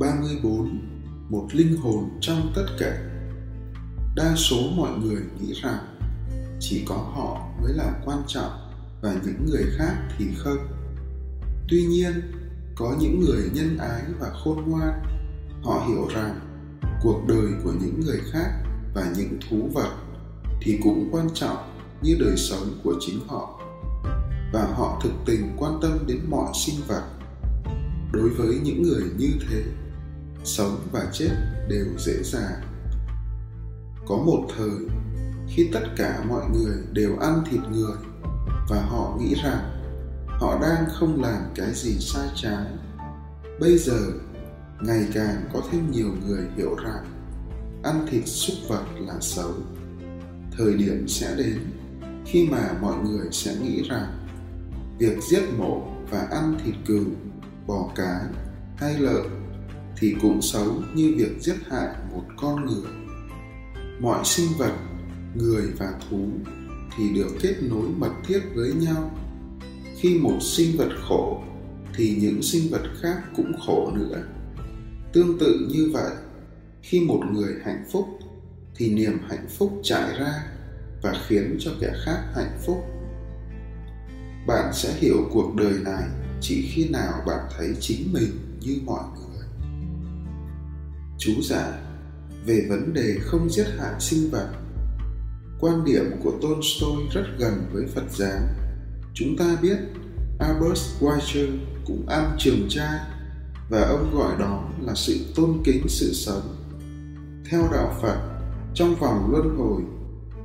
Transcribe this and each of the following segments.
34 Một linh hồn trong tất cả. Đa số mọi người nghĩ rằng chỉ có họ mới là quan trọng và những người khác thì không. Tuy nhiên, có những người nhân ái và khôn ngoan, họ hiểu rằng cuộc đời của những người khác và những thú vật thì cũng quan trọng như đời sống của chính họ. Và họ thực tình quan tâm đến mọi sinh vật. Đối với những người như thế sống và chết đều dễ dàng. Có một thời, khi tất cả mọi người đều ăn thịt người và họ nghĩ rằng họ đang không làm cái gì sai trái, bây giờ ngày càng có thêm nhiều người hiểu rằng ăn thịt súc vật là xấu. Thời điểm sẽ đến khi mà mọi người sẽ nghĩ rằng việc giết mổ và ăn thịt cừu, bò cái hay lợn thì cũng xấu như việc giết hại một con người. Mọi sinh vật, người và thú thì được kết nối mật thiết với nhau. Khi một sinh vật khổ, thì những sinh vật khác cũng khổ nữa. Tương tự như vậy, khi một người hạnh phúc, thì niềm hạnh phúc trải ra và khiến cho kẻ khác hạnh phúc. Bạn sẽ hiểu cuộc đời này chỉ khi nào bạn thấy chính mình như mọi người chú giải về vấn đề không giết hại sinh vật. Quan điểm của tolstoy rất gần với phật giáo. Chúng ta biết albert schweitzer cũng ăn trường trai và ông gọi đó là sự tôn kính sự sống. Theo đạo phật, trong vòng luân hồi,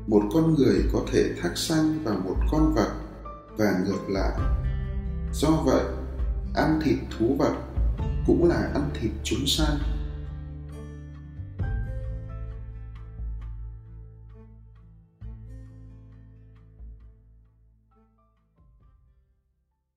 một con người có thể thác sanh vào một con vật và ngược lại. Do vậy, ăn thịt thú vật cũng là ăn thịt chúng sanh.